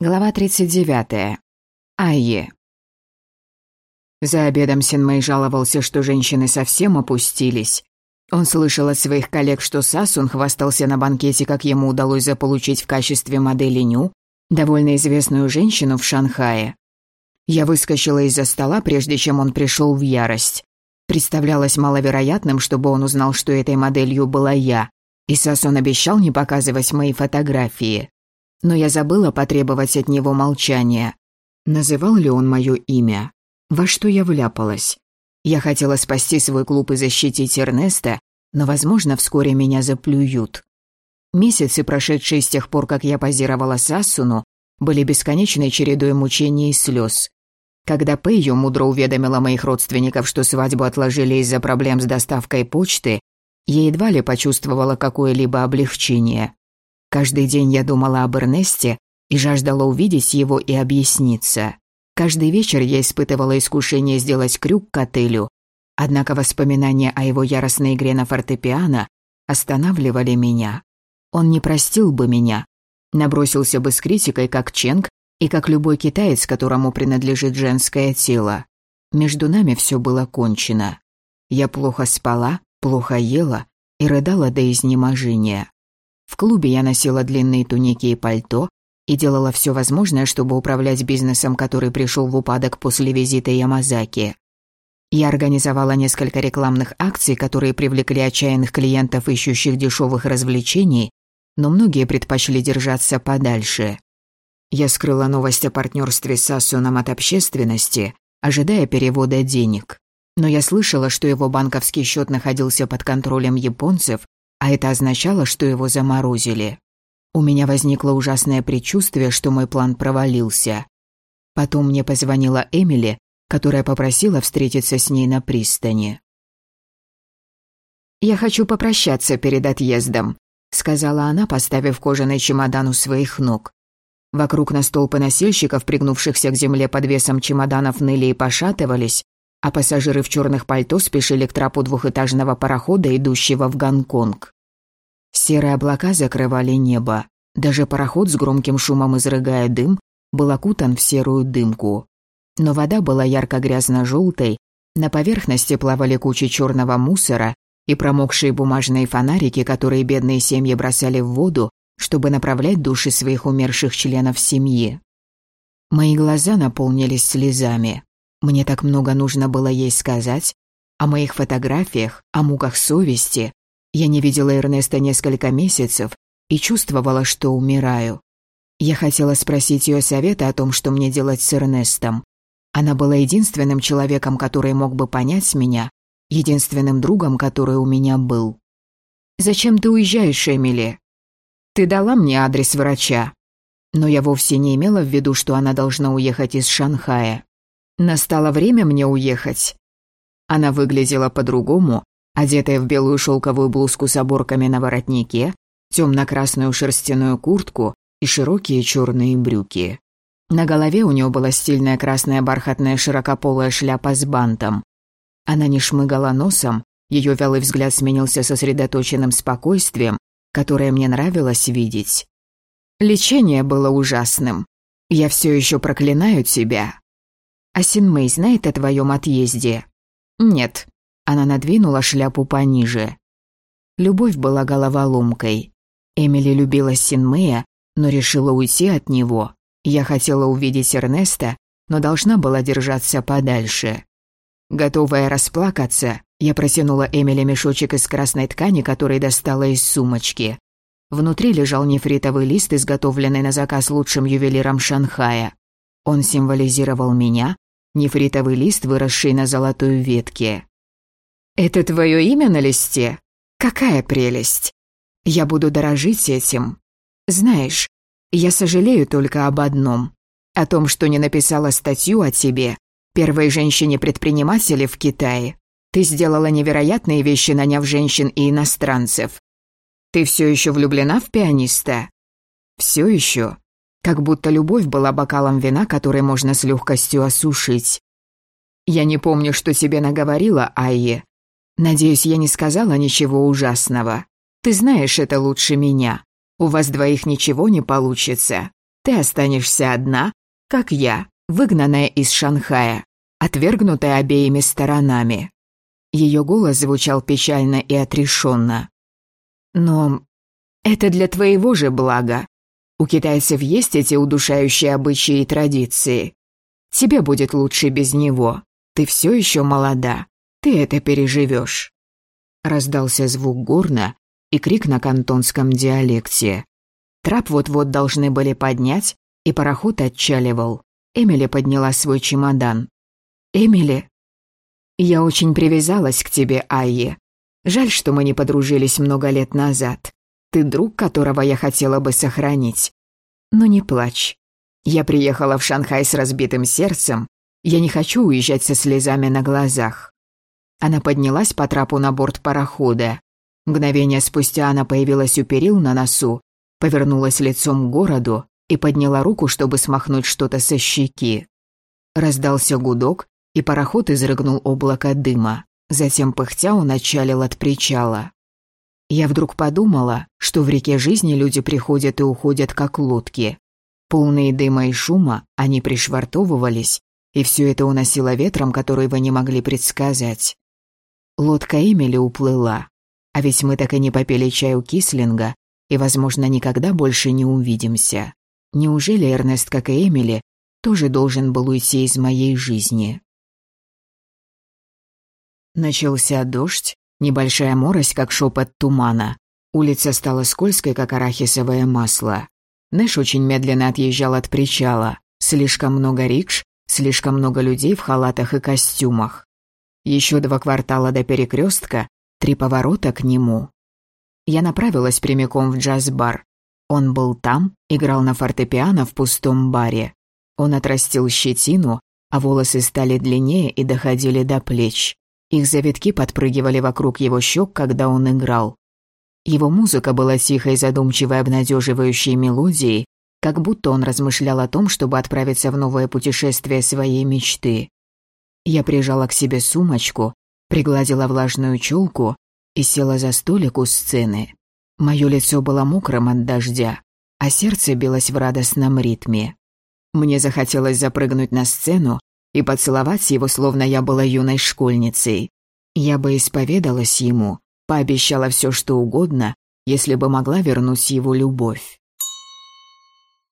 Глава 39. Айе. За обедом Синмэй жаловался, что женщины совсем опустились. Он слышал от своих коллег, что Сасун хвастался на банкете, как ему удалось заполучить в качестве модели Ню довольно известную женщину в Шанхае. Я выскочила из-за стола, прежде чем он пришел в ярость. Представлялось маловероятным, чтобы он узнал, что этой моделью была я, и Сасун обещал не показывать мои фотографии но я забыла потребовать от него молчания. Называл ли он мое имя? Во что я вляпалась? Я хотела спасти свой клуб и защитить Эрнеста, но, возможно, вскоре меня заплюют. Месяцы, прошедшие с тех пор, как я позировала Сассуну, были бесконечной чередой мучений и слез. Когда Пэйю мудро уведомила моих родственников, что свадьбу отложили из-за проблем с доставкой почты, я едва ли почувствовала какое-либо облегчение. Каждый день я думала об Эрнесте и жаждала увидеть его и объясниться. Каждый вечер я испытывала искушение сделать крюк к отелю, однако воспоминания о его яростной игре на фортепиано останавливали меня. Он не простил бы меня, набросился бы с критикой, как Ченг и как любой китаец, которому принадлежит женское тело. Между нами все было кончено. Я плохо спала, плохо ела и рыдала до изнеможения. В клубе я носила длинные туники и пальто и делала все возможное, чтобы управлять бизнесом, который пришел в упадок после визита Ямазаки. Я организовала несколько рекламных акций, которые привлекли отчаянных клиентов, ищущих дешевых развлечений, но многие предпочли держаться подальше. Я скрыла новость о партнерстве с Асуном от общественности, ожидая перевода денег. Но я слышала, что его банковский счет находился под контролем японцев, а это означало, что его заморозили. У меня возникло ужасное предчувствие, что мой план провалился. Потом мне позвонила Эмили, которая попросила встретиться с ней на пристани. «Я хочу попрощаться перед отъездом», — сказала она, поставив кожаный чемодан у своих ног. Вокруг на столпы носильщиков, пригнувшихся к земле под весом чемоданов, ныли и пошатывались, а пассажиры в черных пальто спешили к трапу двухэтажного парохода, идущего в Гонконг. Серые облака закрывали небо. Даже пароход с громким шумом изрыгая дым, был окутан в серую дымку. Но вода была ярко-грязно-желтой, на поверхности плавали кучи черного мусора и промокшие бумажные фонарики, которые бедные семьи бросали в воду, чтобы направлять души своих умерших членов семьи. Мои глаза наполнились слезами. Мне так много нужно было ей сказать. О моих фотографиях, о муках совести. Я не видела Эрнеста несколько месяцев и чувствовала, что умираю. Я хотела спросить ее совета о том, что мне делать с Эрнестом. Она была единственным человеком, который мог бы понять меня, единственным другом, который у меня был. «Зачем ты уезжаешь, Эмили?» «Ты дала мне адрес врача». Но я вовсе не имела в виду, что она должна уехать из Шанхая. Настало время мне уехать. Она выглядела по-другому, одетая в белую шелковую блузку с оборками на воротнике, темно-красную шерстяную куртку и широкие черные брюки. На голове у нее была стильная красная бархатная широкополая шляпа с бантом. Она не шмыгала носом, ее вялый взгляд сменился сосредоточенным спокойствием, которое мне нравилось видеть. Лечение было ужасным. Я все еще проклинаю тебя. А Синмэй знает о твоем отъезде?» «Нет». Она надвинула шляпу пониже. Любовь была головоломкой. Эмили любила Синмэя, но решила уйти от него. Я хотела увидеть Эрнеста, но должна была держаться подальше. Готовая расплакаться, я протянула Эмили мешочек из красной ткани, который достала из сумочки. Внутри лежал нефритовый лист, изготовленный на заказ лучшим ювелиром Шанхая. Он символизировал меня, нефритовый лист, выросший на золотой ветке. «Это твое имя на листе? Какая прелесть! Я буду дорожить этим. Знаешь, я сожалею только об одном. О том, что не написала статью о тебе, первой женщине-предпринимателе в Китае. Ты сделала невероятные вещи, наняв женщин и иностранцев. Ты все еще влюблена в пианиста? Все еще? Как будто любовь была бокалом вина, который можно с легкостью осушить. Я не помню, что тебе наговорила, Айе. Надеюсь, я не сказала ничего ужасного. Ты знаешь это лучше меня. У вас двоих ничего не получится. Ты останешься одна, как я, выгнанная из Шанхая, отвергнутая обеими сторонами». Ее голос звучал печально и отрешенно. «Но это для твоего же блага. У китайцев есть эти удушающие обычаи и традиции. Тебе будет лучше без него. Ты все еще молода. Ты это переживешь. Раздался звук горна и крик на кантонском диалекте. Трап вот-вот должны были поднять, и пароход отчаливал. Эмили подняла свой чемодан. «Эмили?» «Я очень привязалась к тебе, Айе. Жаль, что мы не подружились много лет назад. Ты друг, которого я хотела бы сохранить. Но не плачь. Я приехала в Шанхай с разбитым сердцем. Я не хочу уезжать со слезами на глазах. Она поднялась по трапу на борт парохода. Мгновение спустя она появилась у перил на носу, повернулась лицом к городу и подняла руку, чтобы смахнуть что-то со щеки. Раздался гудок, и пароход изрыгнул облако дыма. Затем пыхтя он отчалил от причала. Я вдруг подумала, что в реке жизни люди приходят и уходят как лодки. Полные дыма и шума, они пришвартовывались, и все это уносило ветром, который вы не могли предсказать. Лодка Эмили уплыла, а ведь мы так и не попили чаю кислинга, и, возможно, никогда больше не увидимся. Неужели Эрнест, как и Эмили, тоже должен был уйти из моей жизни? Начался дождь, Небольшая морось, как шепот тумана. Улица стала скользкой, как арахисовое масло. Нэш очень медленно отъезжал от причала. Слишком много рикш, слишком много людей в халатах и костюмах. Еще два квартала до перекрестка, три поворота к нему. Я направилась прямиком в джаз-бар. Он был там, играл на фортепиано в пустом баре. Он отрастил щетину, а волосы стали длиннее и доходили до плеч. Их завитки подпрыгивали вокруг его щек, когда он играл. Его музыка была тихой, задумчивой, обнадеживающей мелодией, как будто он размышлял о том, чтобы отправиться в новое путешествие своей мечты. Я прижала к себе сумочку, пригладила влажную челку и села за столик у сцены. Мое лицо было мокрым от дождя, а сердце билось в радостном ритме. Мне захотелось запрыгнуть на сцену и поцеловать его, словно я была юной школьницей. Я бы исповедалась ему, пообещала все, что угодно, если бы могла вернуть его любовь.